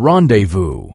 Rendezvous.